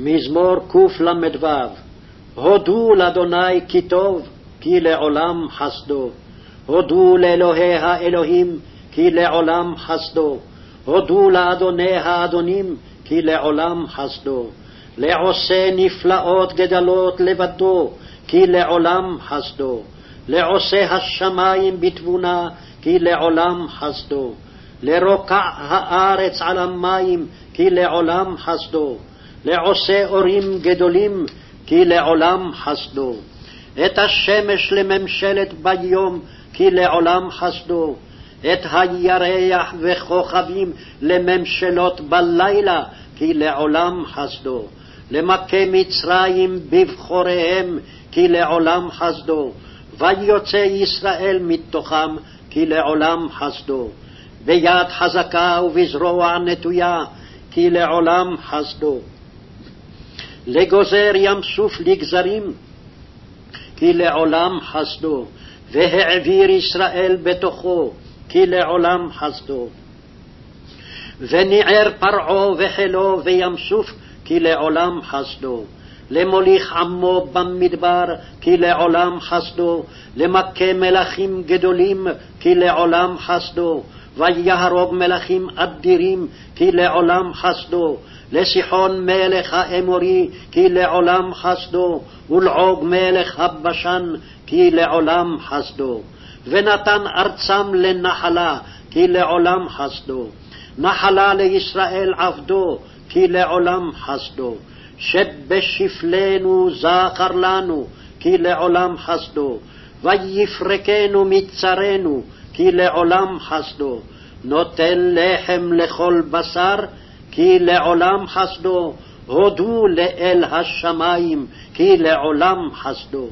מזמור קל"ו הודו לאדוני כי טוב, כי לעולם חסדו. הודו לאלוהי האלוהים, כי לעולם חסדו. הודו לאדוני האדונים, כי לעולם חסדו. לעושה נפלאות גדלות לבדו, כי לעולם חסדו. לעושה השמים בתבונה, כי לעולם חסדו. לרוקע הארץ על המים, כי לעולם חסדו. לעושה אורים גדולים, כי לעולם חסדו. את השמש לממשלת ביום, כי לעולם חסדו. את הירח וכוכבים לממשלות בלילה, כי לעולם חסדו. למכה מצרים בבחוריהם, כי לעולם חסדו. ויוצא ישראל מתוכם, כי לעולם חסדו. ביד חזקה ובזרוע נטויה, כי לעולם חסדו. לגוזר ים סוף לגזרים, כי לעולם חסדו, והעביר ישראל בתוכו, כי לעולם חסדו. וניער פרעה וחילו וים סוף, כי לעולם חסדו. למוליך עמו במדבר, כי לעולם חסדו. למכה מלכים גדולים, כי לעולם חסדו. ויהרוג מלכים אדירים, כי לעולם חסדו. לסיחון מלך האמורי, כי לעולם חסדו, ולעוג מלך הבשן, כי לעולם חסדו. ונתן ארצם לנחלה, כי לעולם חסדו. נחלה לישראל עבדו, כי לעולם חסדו. שבשפלנו זכר לנו, כי לעולם חסדו. ויפרקנו מצרנו, כי לעולם חסדו. נותן לחם לכל בשר, כי לעולם חסדו, הודו לאל השמים, כי לעולם חסדו.